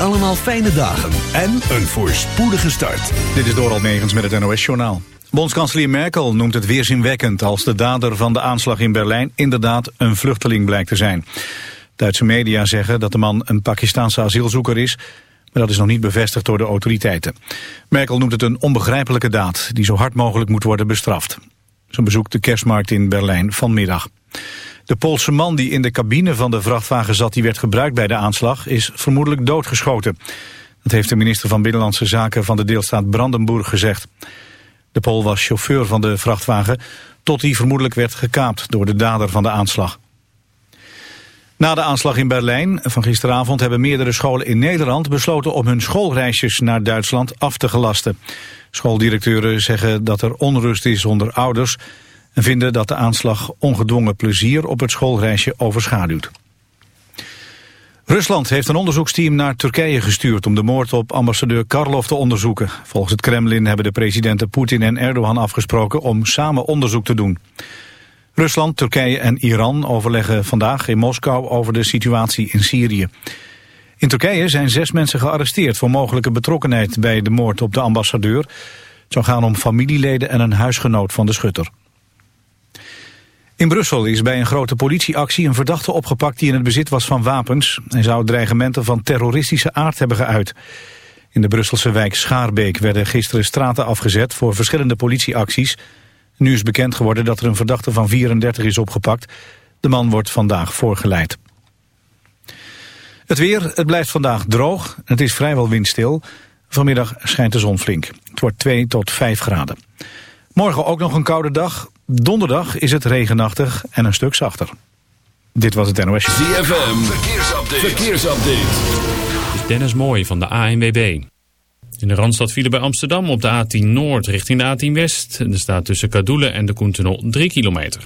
allemaal fijne dagen en een voorspoedige start. Dit is Doral Negens met het NOS-journaal. Bondskanselier Merkel noemt het weerzinwekkend als de dader van de aanslag in Berlijn inderdaad een vluchteling blijkt te zijn. Duitse media zeggen dat de man een Pakistaanse asielzoeker is, maar dat is nog niet bevestigd door de autoriteiten. Merkel noemt het een onbegrijpelijke daad die zo hard mogelijk moet worden bestraft. Ze bezoekt de kerstmarkt in Berlijn vanmiddag. De Poolse man die in de cabine van de vrachtwagen zat die werd gebruikt bij de aanslag is vermoedelijk doodgeschoten. Dat heeft de minister van Binnenlandse Zaken van de deelstaat Brandenburg gezegd. De Pool was chauffeur van de vrachtwagen tot hij vermoedelijk werd gekaapt door de dader van de aanslag. Na de aanslag in Berlijn van gisteravond hebben meerdere scholen in Nederland besloten om hun schoolreisjes naar Duitsland af te gelasten. Schooldirecteuren zeggen dat er onrust is onder ouders en vinden dat de aanslag ongedwongen plezier op het schoolreisje overschaduwt. Rusland heeft een onderzoeksteam naar Turkije gestuurd om de moord op ambassadeur Karlov te onderzoeken. Volgens het Kremlin hebben de presidenten Poetin en Erdogan afgesproken om samen onderzoek te doen. Rusland, Turkije en Iran overleggen vandaag in Moskou over de situatie in Syrië. In Turkije zijn zes mensen gearresteerd voor mogelijke betrokkenheid bij de moord op de ambassadeur. Het zou gaan om familieleden en een huisgenoot van de schutter. In Brussel is bij een grote politieactie een verdachte opgepakt die in het bezit was van wapens. Hij zou dreigementen van terroristische aard hebben geuit. In de Brusselse wijk Schaarbeek werden gisteren straten afgezet voor verschillende politieacties. Nu is bekend geworden dat er een verdachte van 34 is opgepakt. De man wordt vandaag voorgeleid. Het weer, het blijft vandaag droog. Het is vrijwel windstil. Vanmiddag schijnt de zon flink. Het wordt 2 tot 5 graden. Morgen ook nog een koude dag. Donderdag is het regenachtig en een stuk zachter. Dit was het NOS. ZFM, verkeersupdate. verkeersupdate. Dit is Dennis Mooij van de ANWB. In de Randstad vielen bij Amsterdam op de A10 Noord richting de A10 West. Er staat tussen Kadoelen en de Koentunnel 3 kilometer.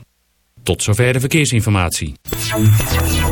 Tot zover de verkeersinformatie. In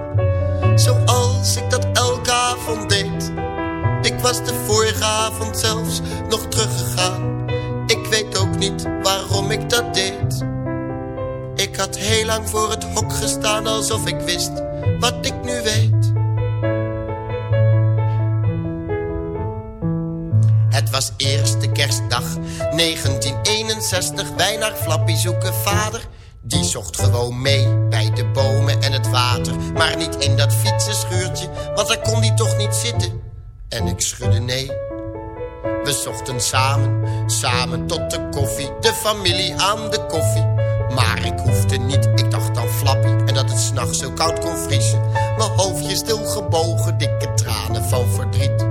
Ik was de vorige avond zelfs nog teruggegaan. Ik weet ook niet waarom ik dat deed. Ik had heel lang voor het hok gestaan alsof ik wist wat ik nu weet. Het was eerste kerstdag 1961. Wij naar Flappy zoeken vader. Die zocht gewoon mee bij de het water. Maar niet in dat fietsenschuurtje, want daar kon hij toch niet zitten. En ik schudde nee. We zochten samen, samen tot de koffie. De familie aan de koffie. Maar ik hoefde niet, ik dacht aan Flappy. En dat het s'nachts zo koud kon vriezen. Mijn hoofdje stil gebogen, dikke tranen van verdriet.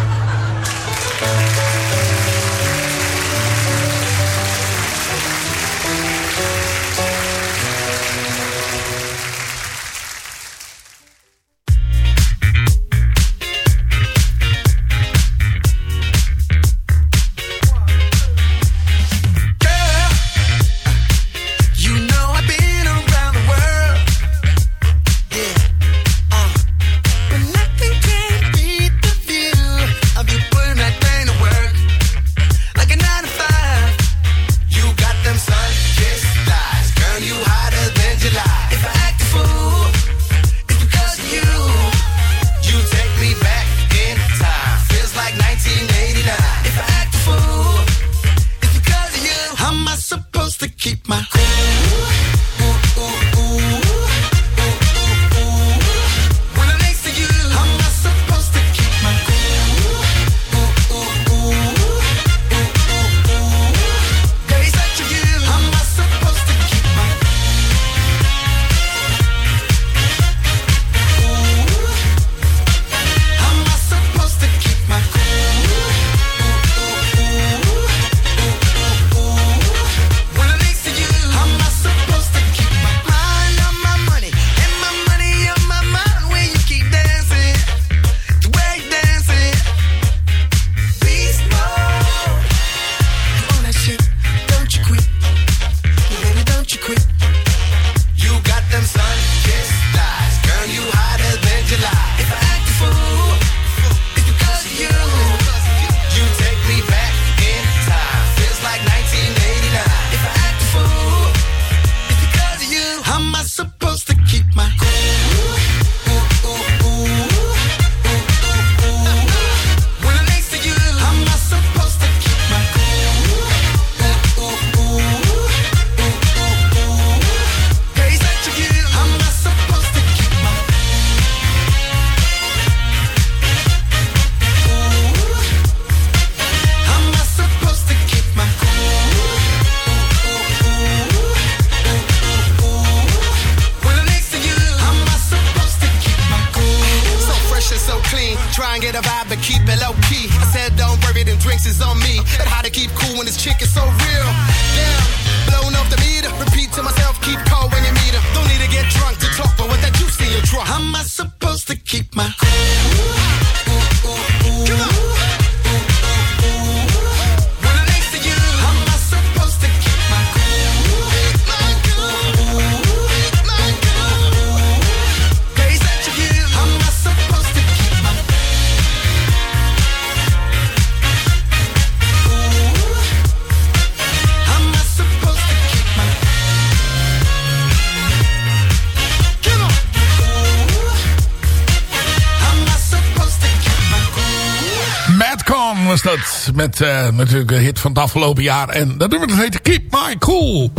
Met eh, natuurlijk een hit van het afgelopen jaar. En dat nummer dat heet Keep My Cool.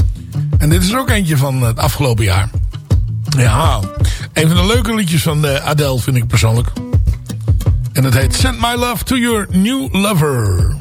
En dit is ook eentje van het afgelopen jaar. Ja, een van de leuke liedjes van uh, Adele vind ik persoonlijk. En dat heet Send My Love to Your New Lover.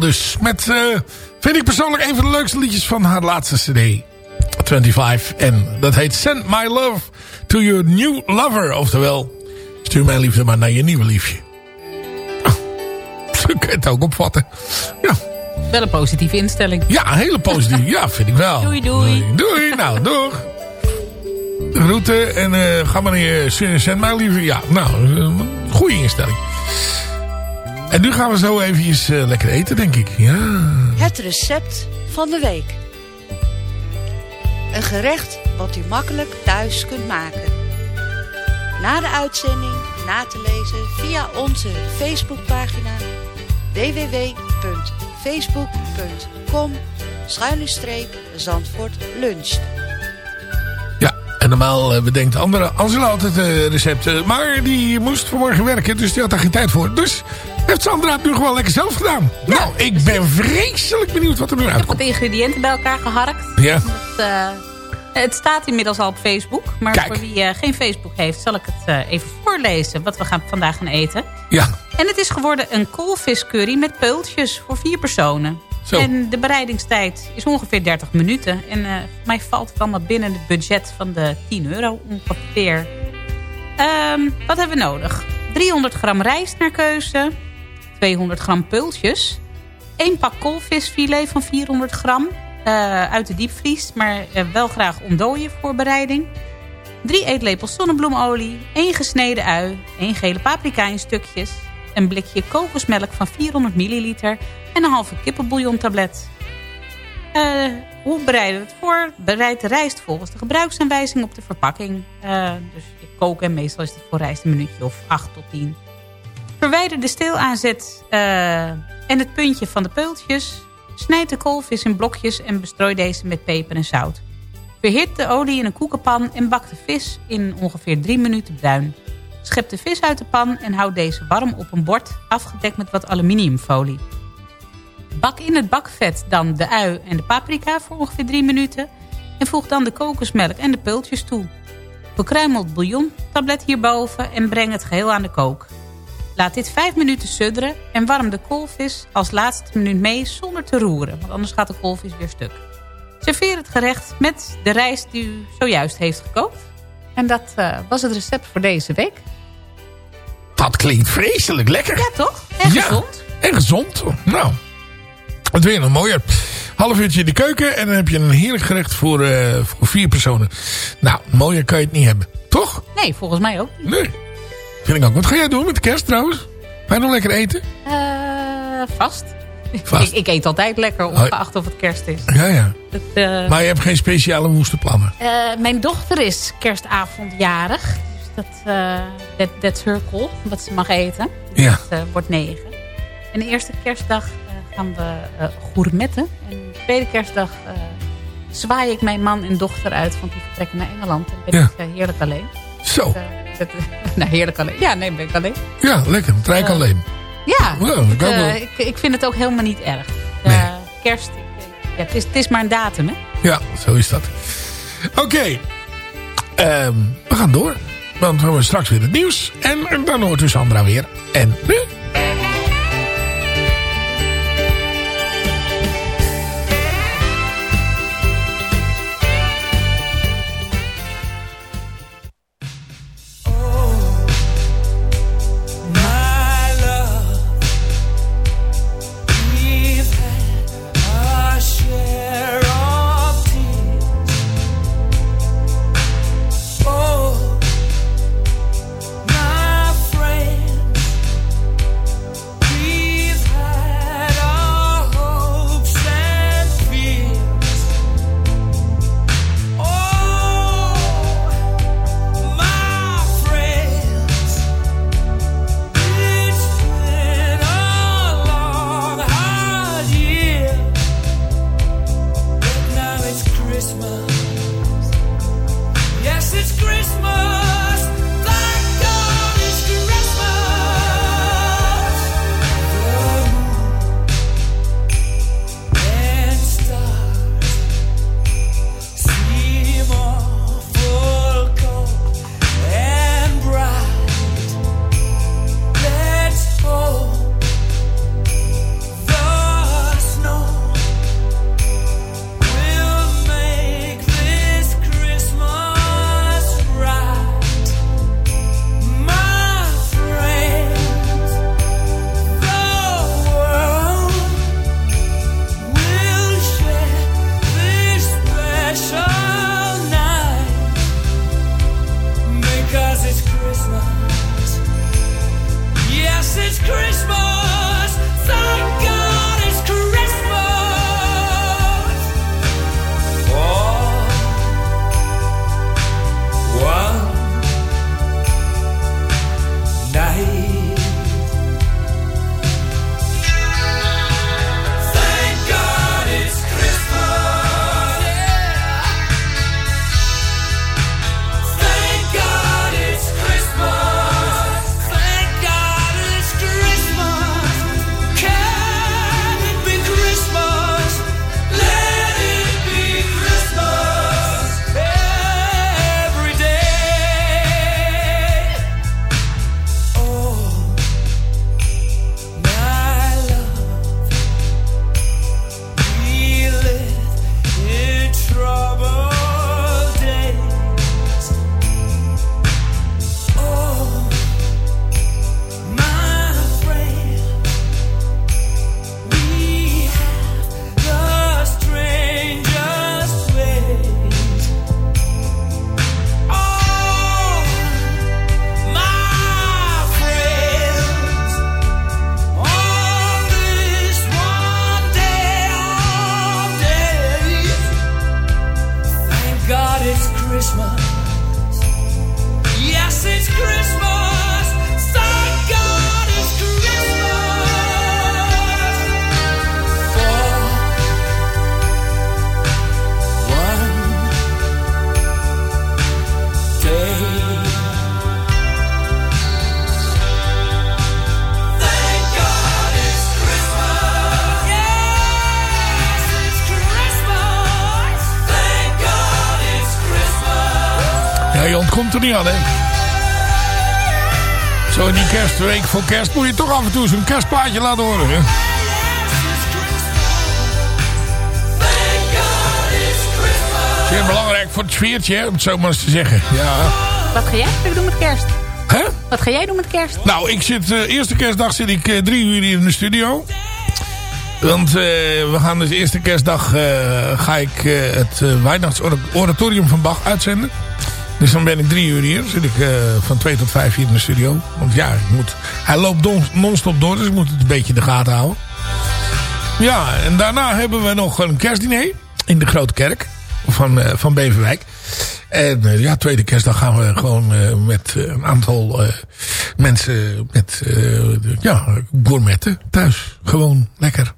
Dus. Met, eh, vind ik persoonlijk een van de leukste liedjes van haar laatste cd. 25. En dat heet Send My Love to Your New Lover. Oftewel, stuur mijn liefde maar naar je nieuwe liefje. Ah, zo kun je het ook opvatten. Ja. Wel een positieve instelling. Ja, een hele positieve. ja, vind ik wel. Doei, doei. Doei, nou, doeg. Route en eh, ga maar naar je Send My love Ja, nou, eh, goede instelling. En nu gaan we zo even uh, eh, lekker eten, denk ik. Ja. Het recept van de week. Een gerecht wat u makkelijk thuis kunt maken. Na de uitzending na te lezen via onze Facebookpagina www.facebook.com Zandvoort Lunch. Ja, en normaal eh, bedenkt andere Angela altijd eh, recepten. Maar die moest vanmorgen werken, dus die had daar geen tijd voor. Dus heeft Sandra het nu gewoon lekker zelf gedaan. Ja, nou, ik ben vreselijk benieuwd wat er nu uitkomt. Ik heb wat ingrediënten bij elkaar geharkt. Ja. Het eh, staat inmiddels al op Facebook. Maar voor wie eh, geen Facebook heeft, zal ik het eh, even voorlezen. Wat we gaan, vandaag gaan eten. Ja. En het is geworden een koolviscurry met peultjes voor vier personen. Zo. En de bereidingstijd is ongeveer 30 minuten. En voor mij valt het allemaal binnen het budget van de 10 euro ongeveer. Um, wat hebben we nodig? 300 gram rijst naar keuze. 200 gram peultjes. 1 pak koolvisfilet van 400 gram. eh, uit de diepvries, maar eh, wel graag ontdooien voor bereiding. 3 eetlepels zonnebloemolie, 1 gesneden ui, 1 gele paprika in stukjes, een blikje kokosmelk van 400 milliliter en een halve kippenbouillontablet. Eh, hoe bereiden we het voor? Bereid de rijst volgens de gebruiksaanwijzing op de verpakking. Dus ik kook en meestal is het voor rijst een minuutje of 8 tot 10. Verwijder de steelaanzet eh, en het puntje van de peultjes. Snijd de koolvis in blokjes en bestrooi deze met peper en zout. Verhit de olie in een koekenpan en bak de vis in ongeveer 3 minuten bruin. Schep de vis uit de pan en houd deze warm op een bord, afgedekt met wat aluminiumfolie. Bak in het bakvet dan de ui en de paprika voor ongeveer 3 minuten... en voeg dan de kokosmelk en de peultjes toe. Bekruimel het bouillontablet hierboven en breng het geheel aan de kook. Laat dit 5 minuten sudderen en warm de koolvis als laatste minuut mee zonder te roeren... want anders gaat de koolvis weer stuk. Serveer het gerecht met de rijst die u zojuist heeft gekookt. En dat eh, was het recept voor deze week. dat klinkt vreselijk lekker. Ja, toch? En Ja. gezond. En gezond. Nou, wat wil je nog mooier? Half uurtje in de keuken en dan heb je een heerlijk gerecht voor, eh, voor vier personen. Nou, mooier kan je het niet hebben. Toch? Nee, volgens mij ook niet. Nee. Vind ik ook. Wat ga jij doen met de kerst trouwens? Ga je nog lekker eten? Eh, vast. Vast. Ik, ik eet altijd lekker, ongeacht of het kerst is. Ja, ja. Dat, eh, Maar je hebt geen speciale woeste plannen. eh, mijn dochter is kerstavond jarig. Dus dat, that's her call, wat ze mag eten. Dus Ja. dat eh, wordt negen. En de eerste kerstdag gaan we gourmetten. En de tweede kerstdag zwaai ik mijn man en dochter uit. Want die vertrekken naar Engeland. En ben Ja. ik heerlijk alleen. Zo. Dus, dat, nou, heerlijk alleen. Ja, nee, ben ik alleen. Ja, lekker. Het rijk Eh, alleen. Ja, ik, kan wel. eh, ik, ik vind het ook helemaal niet erg. Eh, Nee. Kerst, ja, het, is, het is maar een datum, hè? Ja, zo is dat. Oké. Ehm, we gaan door. Want we hebben straks weer het nieuws. En, en dan hoort u Sandra weer. En nu... voor kerst moet je toch af en toe zo'n kerstplaatje laten horen, hè. Zeer belangrijk voor het sfeertje, om het zo maar eens te zeggen. Ja. Wat ga jij doen met kerst? Hè? Wat ga jij doen met kerst? Nou, ik zit, eh, eerste kerstdag zit ik eh, drie uur hier in de studio. Want eh, we gaan dus eerste kerstdag ga ik het uh, Weihnachtsoratorium van Bach uitzenden. Dus dan ben ik drie uur hier. zit ik eh, van twee tot vijf hier in de studio. Want ja, ik moet, hij loopt non-stop door, dus ik moet het een beetje in de gaten houden. Ja, en daarna hebben we nog een kerstdiner in de Grote Kerk van, eh, van Beverwijk. En eh, ja, tweede kerstdag gaan we gewoon met een aantal mensen met ja, gourmetten thuis. Gewoon lekker.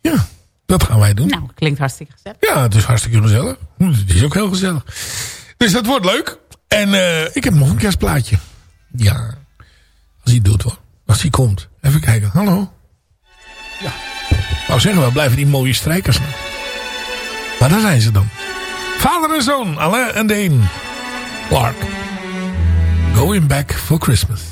Ja, dat gaan wij doen. Nou, klinkt hartstikke gezellig. Ja, het is hartstikke gezellig. Het is ook heel gezellig. Dus dat wordt leuk. En eh, ik heb nog een kerstplaatje. Ja, als hij doet hoor. Als hij komt. Even kijken. Hallo. Ja. Wou zeggen, waar blijven die mooie strijkers nou? Maar daar zijn ze dan. Vader en zoon, Alain en Dane. Clark. Going back for Christmas.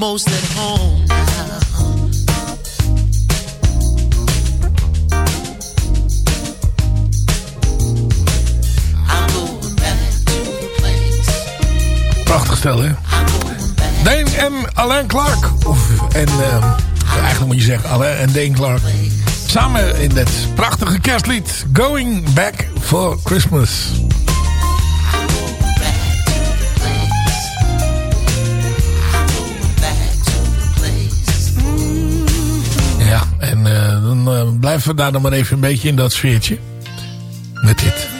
most at home now. Prachtig stel, hè? Dane en Alain Clark. En uh, eigenlijk moet je zeggen Alain en Dane Clark. Samen in dat prachtige kerstlied Going Back for Christmas. Blijven we daar dan maar even een beetje in dat sfeertje. Met dit.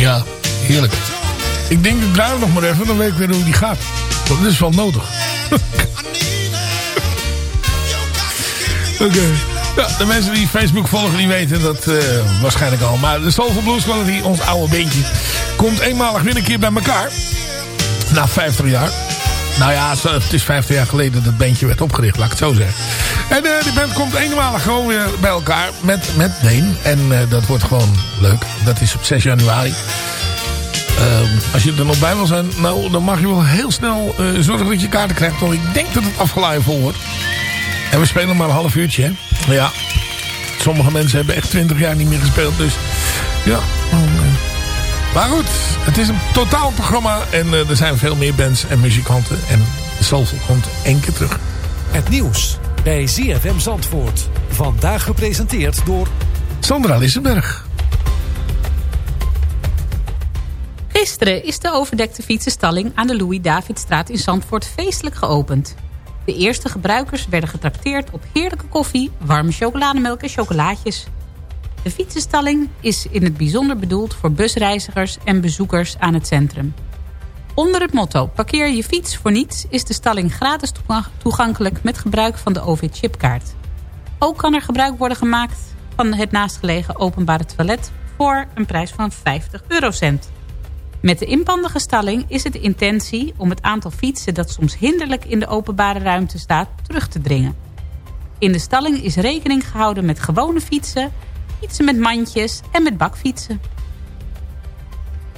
Ja, heerlijk. Ik denk, ik draai nog maar even, dan weet ik weer hoe die gaat. Want dat is wel nodig. Oké. Ja, de mensen die Facebook volgen, die weten dat eh, waarschijnlijk al. Maar de Soulful Blues Quality, ons oude beentje, komt eenmalig weer een keer bij elkaar. Na 50 jaar. Nou ja, het is 50 jaar geleden dat het bandje werd opgericht, laat ik het zo zeggen. En eh die band komt eenmalig gewoon weer bij elkaar met, met Deen. En eh, dat wordt gewoon leuk. Dat is op 6 januari. Ehm, als je er nog bij wil zijn, nou, dan mag je wel heel snel eh, zorgen dat je kaarten krijgt. Want ik denk dat het afgeladen vol wordt. En we spelen maar een half uurtje, hè. Maar ja, sommige mensen hebben echt 20 jaar niet meer gespeeld. Dus ja. Maar goed, het is een totaal programma. En er zijn veel meer bands en muzikanten. En de Soulful komt één keer terug. Het nieuws bij ZFM Zandvoort. Vandaag gepresenteerd door... Sandra Lissenberg. Gisteren is de overdekte fietsenstalling aan de Louis-Davidstraat in Zandvoort feestelijk geopend. De eerste gebruikers werden getrakteerd op heerlijke koffie, warme chocolademelk en chocolaatjes. De fietsenstalling is in het bijzonder bedoeld voor busreizigers en bezoekers aan het centrum. Onder het motto parkeer je fiets voor niets is de stalling gratis toegankelijk met gebruik van de OV-chipkaart. Ook kan er gebruik worden gemaakt van het naastgelegen openbare toilet voor een prijs van 50 eurocent. Met de inpandige stalling is het intentie om het aantal fietsen... dat soms hinderlijk in de openbare ruimte staat, terug te dringen. In de stalling is rekening gehouden met gewone fietsen... fietsen met mandjes en met bakfietsen.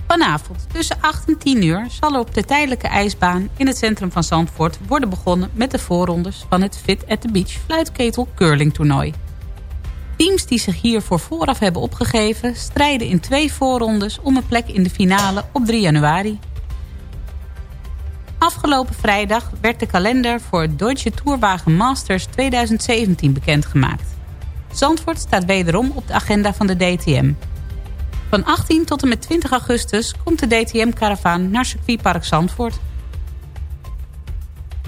Vanavond tussen 8 en 10 uur zal er op de tijdelijke ijsbaan... in het centrum van Zandvoort worden begonnen met de voorrondes... van het Fit at the Beach fluitketel curling toernooi. Teams die zich hiervoor vooraf hebben opgegeven... strijden in twee voorrondes om een plek in de finale op 3 januari. Afgelopen vrijdag werd de kalender voor het Deutsche Tourwagen Masters 2017 bekendgemaakt. Zandvoort staat wederom op de agenda van de DTM. Van 18 tot en met 20 augustus komt de DTM-karavaan naar circuitpark Zandvoort.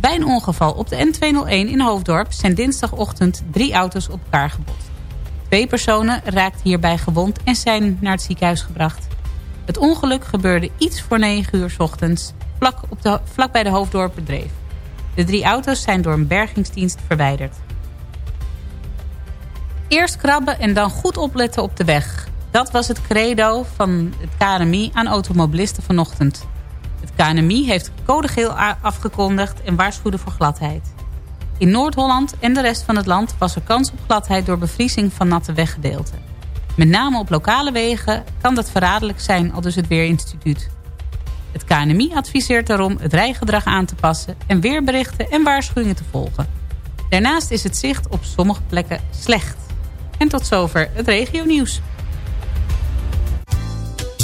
Bij een ongeval op de N201 in Hoofddorp zijn dinsdagochtend drie auto's op elkaar gebotst. Twee personen raakten hierbij gewond en zijn naar het ziekenhuis gebracht. Het ongeluk gebeurde iets voor 9 uur ochtends, vlak, op de, vlak bij de Hoofddorp bedreef. De drie auto's zijn door een bergingsdienst verwijderd. Eerst krabben en dan goed opletten op de weg. Dat was het credo van het KNMI aan automobilisten vanochtend. Het KNMI heeft code geel a- afgekondigd en waarschuwde voor gladheid. In Noord-Holland en de rest van het land was er kans op gladheid door bevriezing van natte weggedeelten. Met name op lokale wegen kan dat verraderlijk zijn, al dus het Weerinstituut. Het KNMI adviseert daarom het rijgedrag aan te passen en weerberichten en waarschuwingen te volgen. Daarnaast is het zicht op sommige plekken slecht. En tot zover het regionieuws.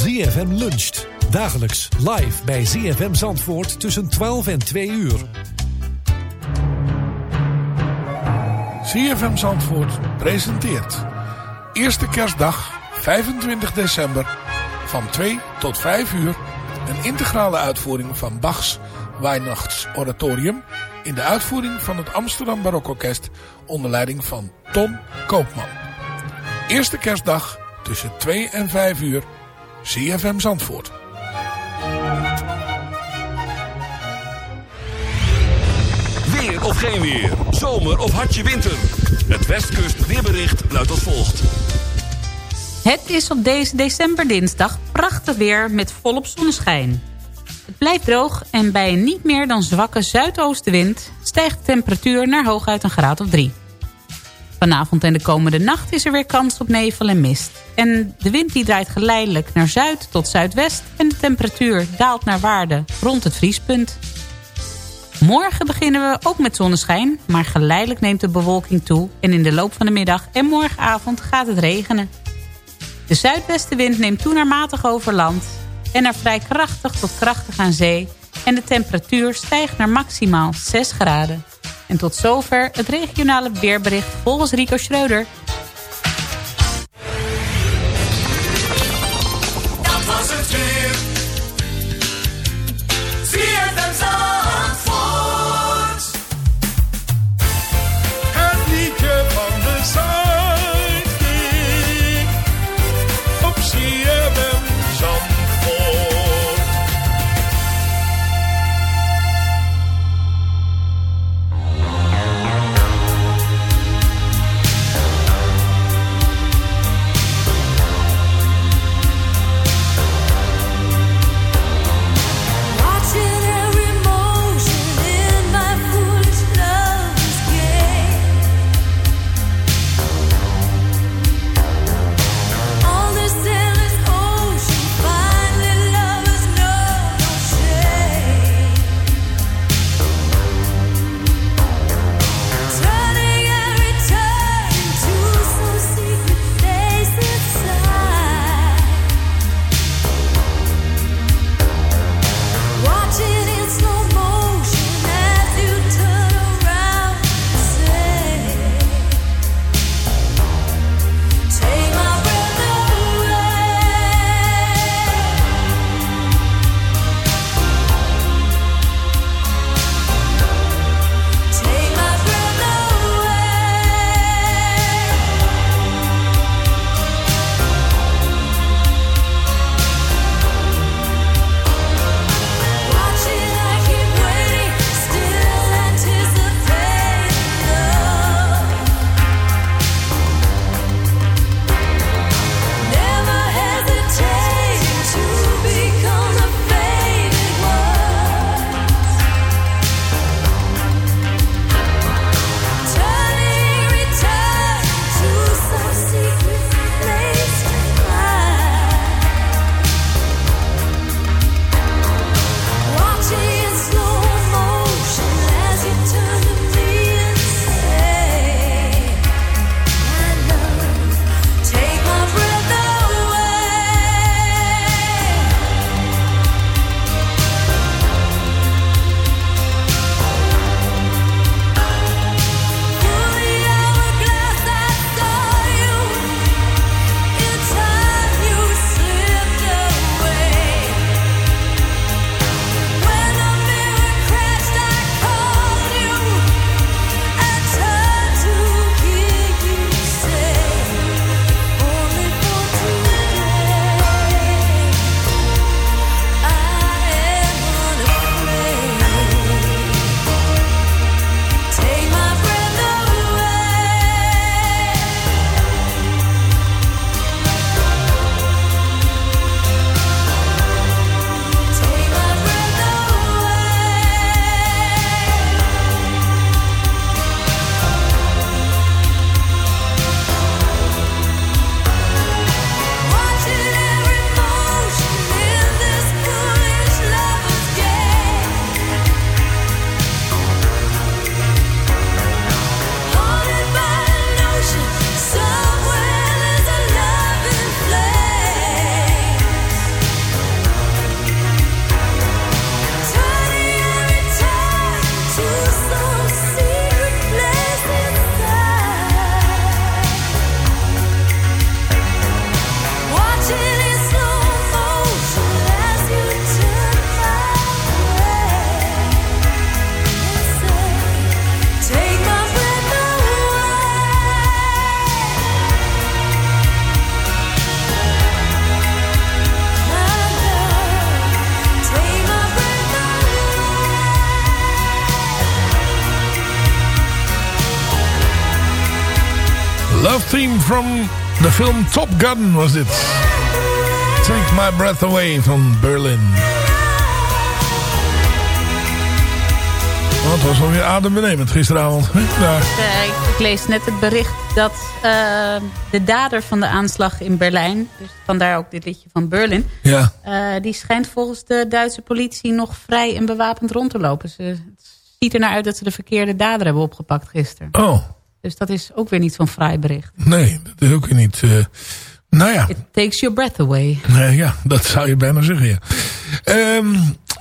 ZFM luncht. Dagelijks live bij ZFM Zandvoort tussen 12 en 2 uur. CFM Zandvoort presenteert. Eerste kerstdag, 25 december, van 2 tot 5 uur. Een integrale uitvoering van Bachs Weihnachtsoratorium... in de uitvoering van het Amsterdam Barokorkest... onder leiding van Tom Koopman. Eerste kerstdag tussen 2 en 5 uur. CFM Zandvoort. Weer of geen weer. Zomer of hartje winter. Het Westkust weerbericht luidt als volgt. Het is op deze decemberdinsdag prachtig weer met volop zonneschijn. Het blijft droog en bij een niet meer dan zwakke zuidoostenwind... stijgt de temperatuur naar hooguit een graad of drie. Vanavond en de komende nacht is er weer kans op nevel en mist. En de wind die draait geleidelijk naar zuid tot zuidwest... en de temperatuur daalt naar waarde rond het vriespunt. Morgen beginnen we ook met zonneschijn... maar geleidelijk neemt de bewolking toe... en in de loop van de middag en morgenavond gaat het regenen. De zuidwestenwind neemt toe naar matig over land... en naar vrij krachtig tot krachtig aan zee... en de temperatuur stijgt naar maximaal 6 graden. En tot zover het regionale weerbericht volgens Rico Schreuder. From the film Top Gun was dit. Take My Breath Away van Berlin. Oh, het was alweer adembenemend gisteravond. Eh, ik, ik lees net het bericht dat eh, de dader van de aanslag in Berlijn... dus vandaar ook dit liedje van Berlin... Ja. eh, die schijnt volgens de Duitse politie nog vrij en bewapend rond te lopen. Ze, het ziet er naar uit dat ze de verkeerde dader hebben opgepakt gisteren. Oh, Dus dat is ook weer niet zo'n fraai bericht. nee, dat is ook weer niet... eh, nou ja, It takes your breath away. Nee, ja, dat zou je bijna zeggen, ja. Ehm,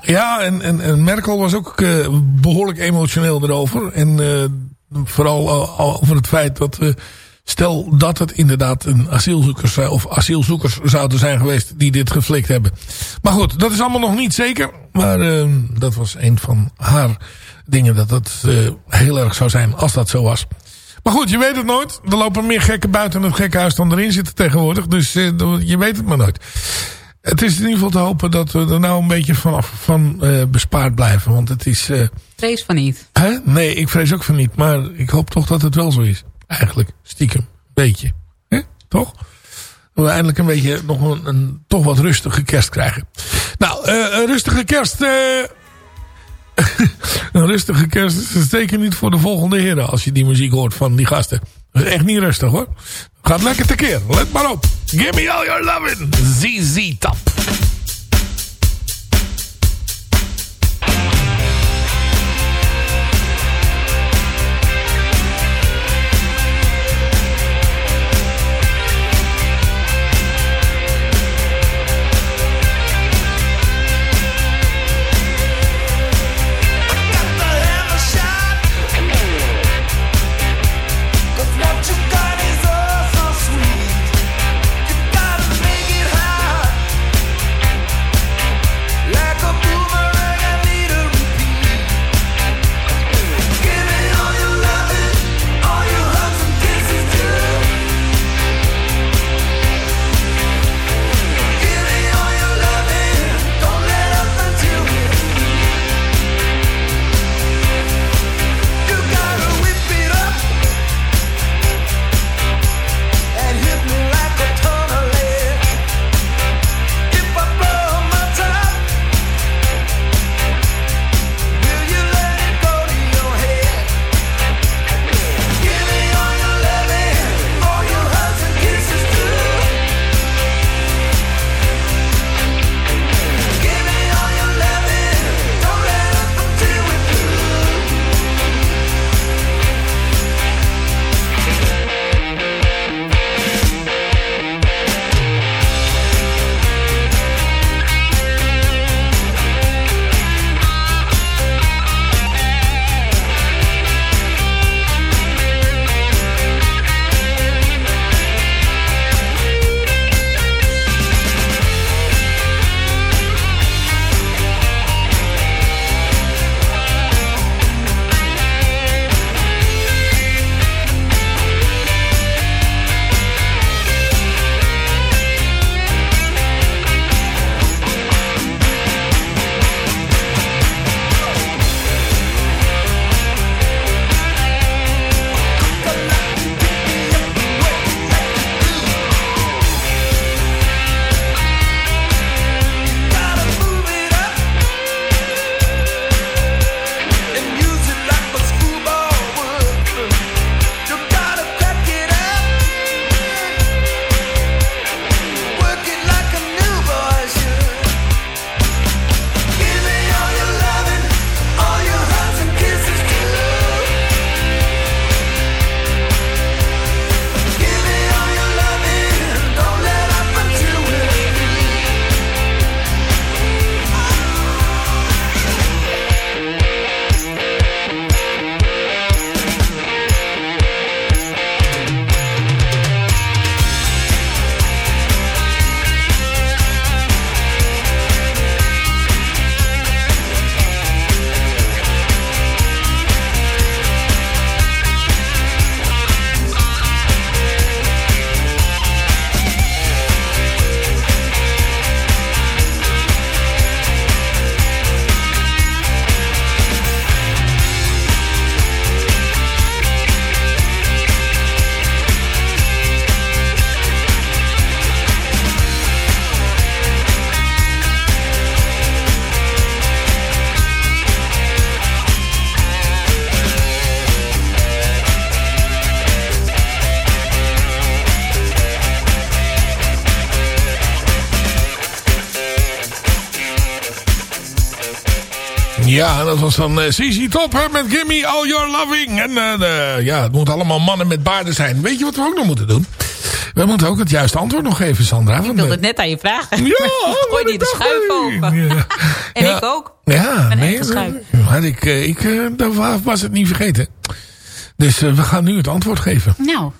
ja, en, en, en Merkel was ook eh, behoorlijk emotioneel erover. En eh, vooral al- over het feit dat... stel dat het inderdaad een asielzoekers of asielzoekers zouden zijn geweest... die dit geflikt hebben. Maar goed, dat is allemaal nog niet zeker. Maar ehm, dat was een van haar dingen dat dat heel erg zou zijn als dat zo was. Maar goed, je weet het nooit. Er lopen meer gekken buiten het gekkenhuis dan erin zitten tegenwoordig. Dus eh, je weet het maar nooit. Het is in ieder geval te hopen dat we er nou een beetje vanaf van eh, bespaard blijven. Want het is... eh, Vrees van niet. hè? Nee, ik vrees ook van niet. Maar ik hoop toch dat het wel zo is. Eigenlijk, stiekem. Beetje. Hè? Toch? Dat we eindelijk een beetje nog een, een toch wat rustige kerst krijgen. Nou, een rustige kerst... een rustige kerst is zeker niet voor de volgende heren. Als je die muziek hoort van die gasten. Dat is echt niet rustig hoor. Gaat lekker tekeer. Let maar op. Give me all your lovin'. ZZ Top. Was dan eh CC Top hè, met Gimme All Your Loving. En eh, ja, het moeten allemaal mannen met baarden zijn. Weet je wat we ook nog moeten doen? We moeten ook het juiste antwoord nog geven, Sandra. Ik wilde eh, het net aan je vragen. Ja, Gooi die de schuif open. Ja. En Ja. ik ook. Ja, Mijn nee, maar ik, eh, ik wa- was het niet vergeten. Dus we gaan nu het antwoord geven. Nou,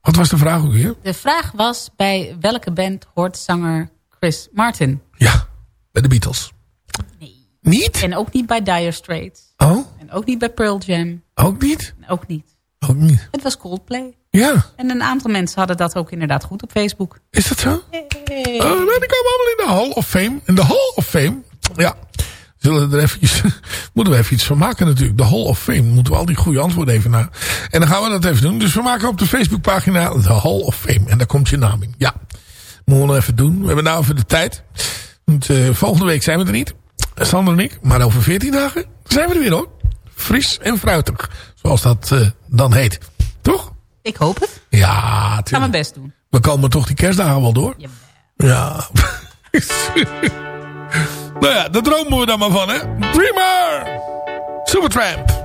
Wat was de vraag ook weer? de vraag was bij welke band hoort zanger Chris Martin? Ja, bij de Beatles. Niet? En ook niet bij Dire Straits. Oh, En ook niet bij Pearl Jam. ook niet? En ook niet. Ook niet. Het was Coldplay. Ja, En een aantal mensen hadden dat ook inderdaad goed op Facebook. is dat zo? Hey. Nou, die komen allemaal in de Hall of Fame. In de Hall of Fame. Ja. Zullen we er eventjes, moeten we even iets van maken natuurlijk. De Hall of Fame. Moeten we al die goede antwoorden even naar. En dan gaan we dat even doen. Dus we maken op de Facebookpagina de Hall of Fame. En daar komt je naam in. Ja. Moeten we nog even doen. We hebben nou even de tijd. Want, eh, volgende week zijn we er niet. Sander en ik. Maar over 14 dagen zijn we er weer hoor. Fris en fruitig. Zoals dat eh, dan heet. Toch? Ik hoop het. Ja, Ik ga tuurlijk. mijn best doen. We komen toch die kerstdagen wel door? Ja. nou ja, daar dromen we dan maar van, hè. Dreamer! Supertramp!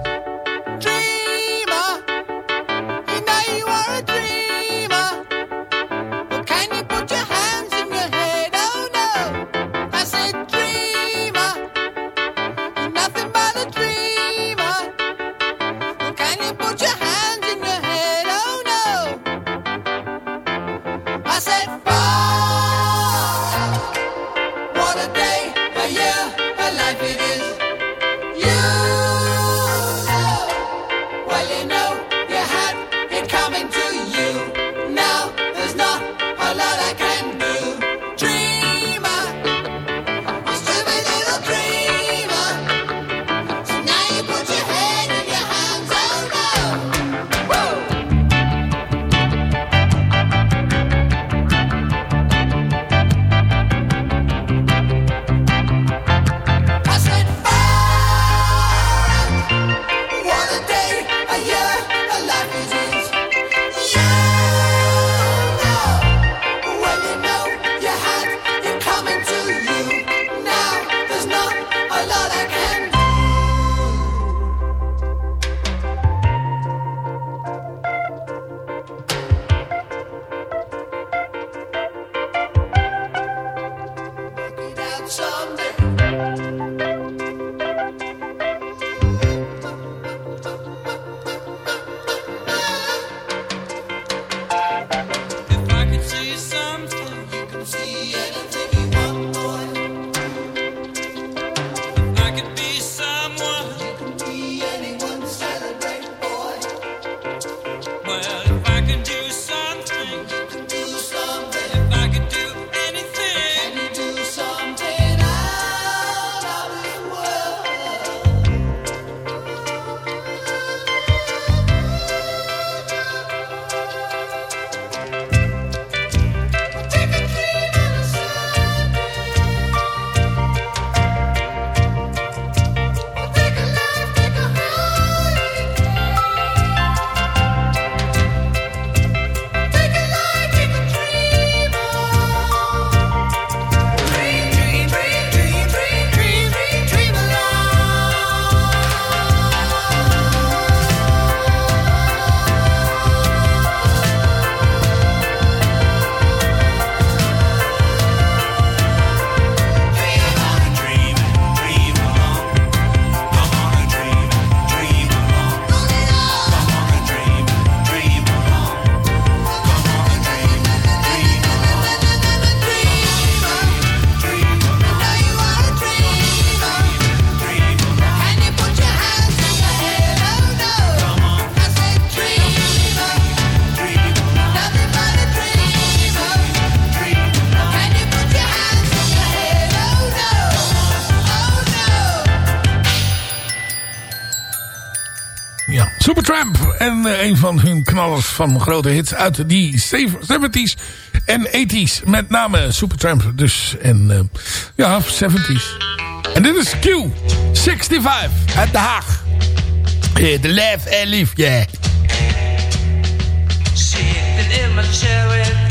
Supertramp. En eh, een van hun knallers van grote hits uit die 70s en 80s. Met name Supertramp. Dus, en eh, ja, 70s. En dit is Q. 65 uit Den Haag. De Laugh and Live, yeah. Sitting in my chair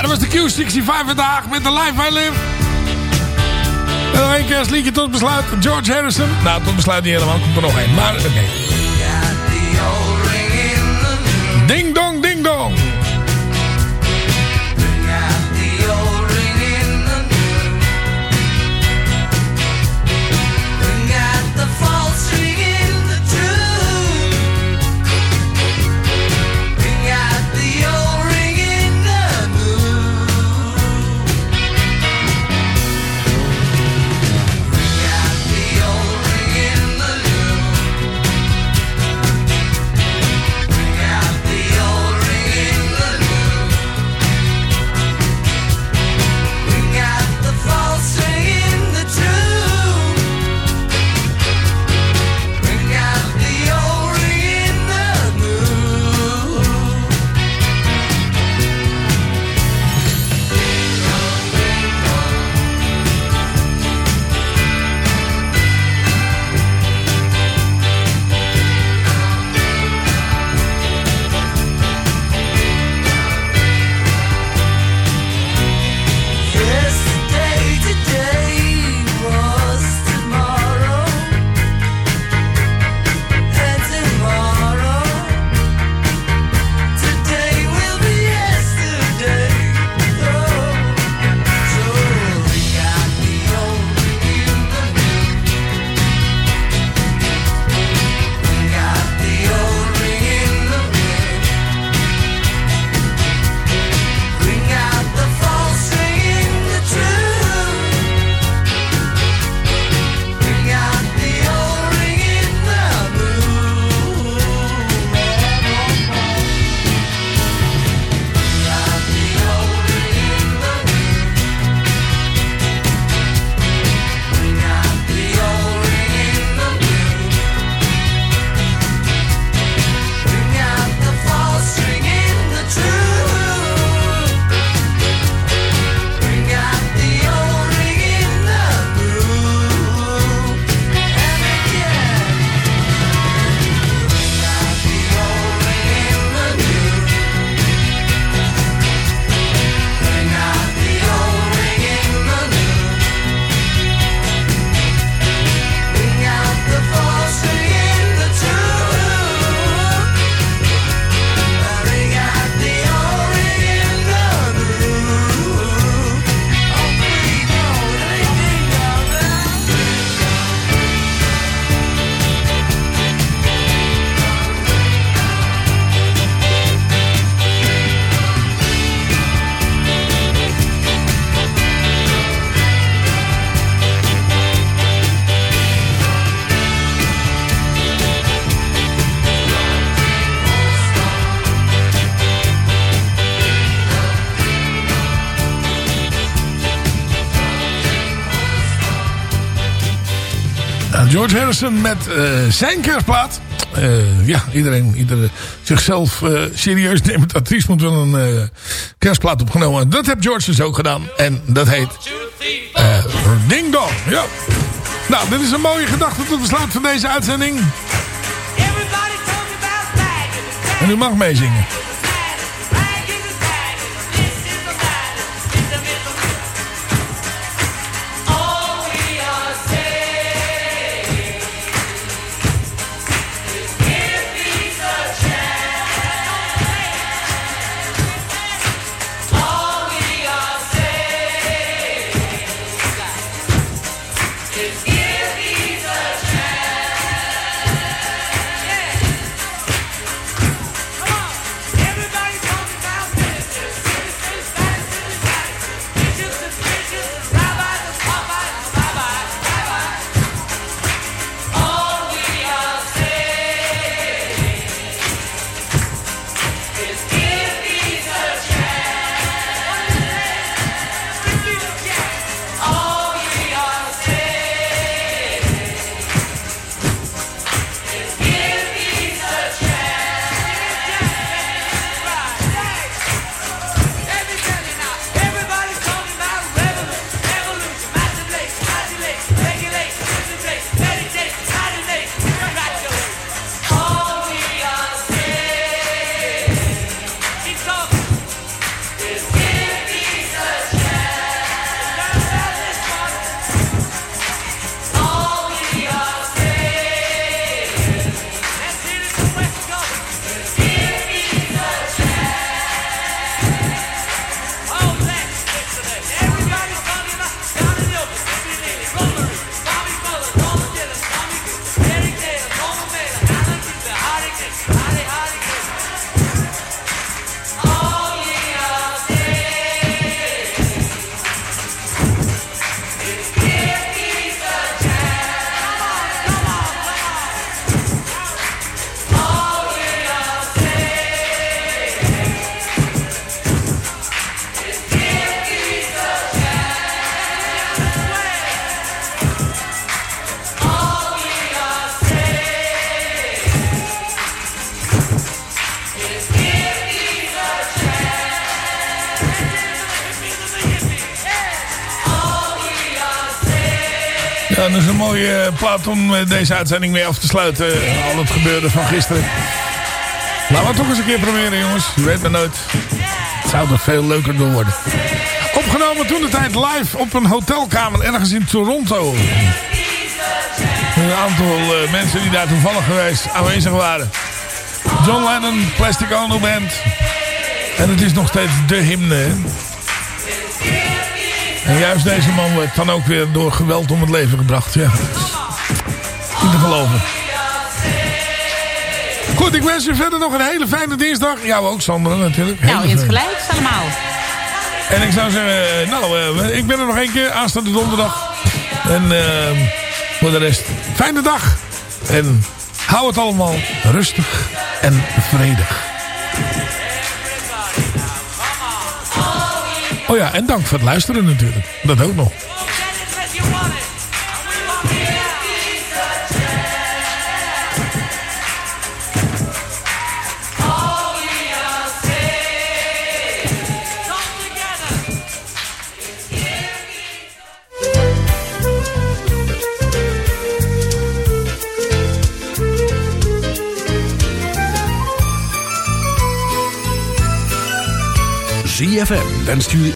Dat was de Q65 vandaag met de Live I Live. En nog één kerstliedje tot besluit. George Harrison. Nou, tot besluit niet helemaal. Komt er nog één. Maar oké. Harrison met eh, zijn kerstplaat. Eh, ja, iedereen, iedereen zichzelf eh, serieus neemt. Artiest moet wel een kerstplaat opgenomen. Dat heeft George dus ook gedaan. En dat heet Ding Dong. Ja. Nou, dit is een mooie gedachte tot besluit van deze uitzending. En u mag meezingen. Mooie eh, plaat om eh, deze uitzending mee af te sluiten. Al het gebeurde van gisteren. Laten we het toch eens een keer proberen, jongens. Je weet maar nooit. Het zou er veel leuker door worden. Opgenomen toen de tijd live op een hotelkamer ergens in Toronto. Een aantal eh, mensen die daar toevallig geweest aanwezig waren. John Lennon, Plastic Ono Band. En het is nog steeds de hymne. En juist deze man werd dan ook weer door geweld om het leven gebracht. Ja, niet te geloven. Goed, ik wens u verder nog een hele fijne dinsdag. Jou ook, Sandra, natuurlijk. Nou, Hele in het gelijk allemaal. En ik zou zeggen, eh, nou, eh, ik ben er nog één keer aanstaande donderdag. En eh, voor de rest, fijne dag. En hou het allemaal rustig en vredig. Oh ja, en dank voor het luisteren natuurlijk. Dat ook nog. ZFM wenst u